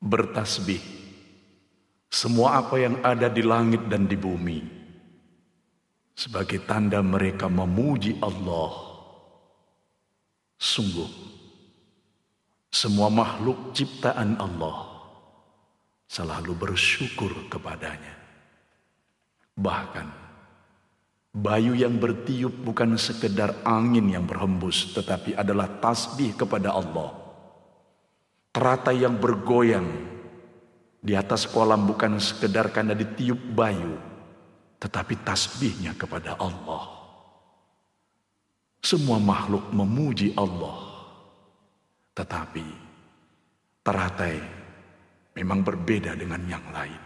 bertasbih semua apa yang ada di langit dan di bumi sebagai tanda mereka memuji Allah. Sungguh, semua makhluk ciptaan Allah selalu bersyukur kepadanya. Bahkan, bayu yang bertiup bukan sekedar angin yang berhembus, tetapi adalah tasbih kepada Allah. Teratai yang bergoyang di atas kolam bukan sekedar karena ditiup bayu, tetapi tasbihnya kepada Allah. Semua makhluk memuji Allah. Tetapi teratai memang berbeda dengan yang lain.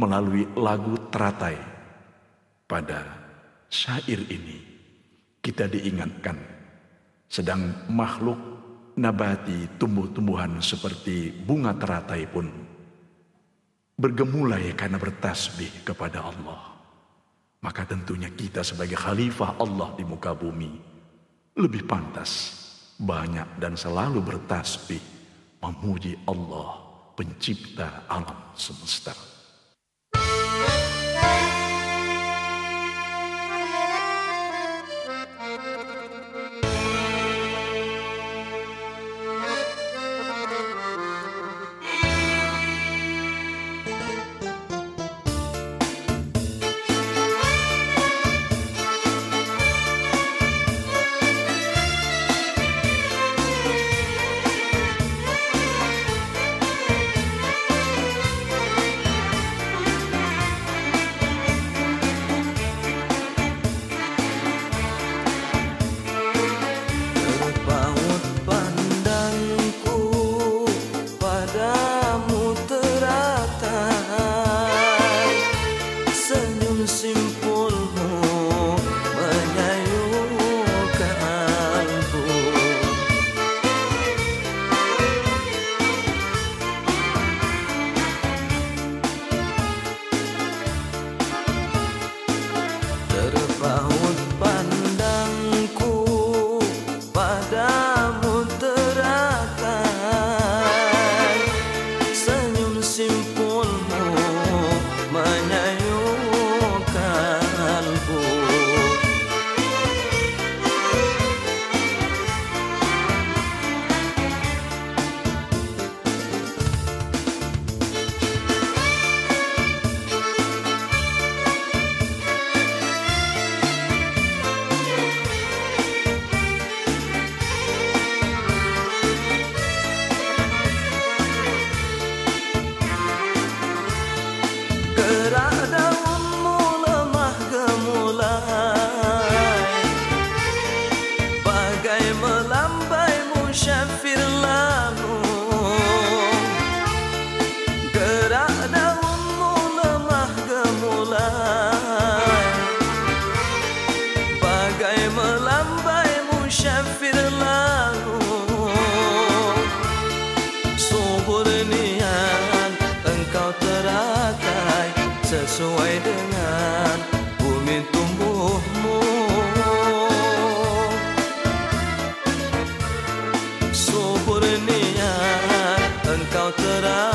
Melalui lagu teratai pada syair ini kita diingatkan sedang makhluk nabati tumbuh-tumbuhan seperti bunga teratai pun bergemulai karena bertasbih kepada Allah. Maka tentunya kita sebagai khalifah Allah di muka bumi lebih pantas banyak dan selalu bertasbih memuji Allah pencipta alam semesta. sesuai dengan bumi tumbuhmu. Subur niat engkau terang.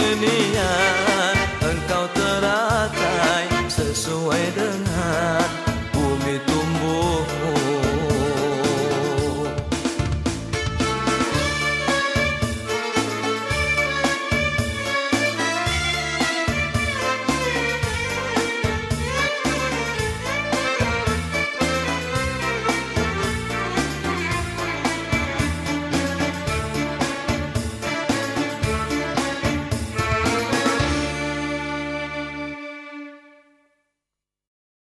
Subur niat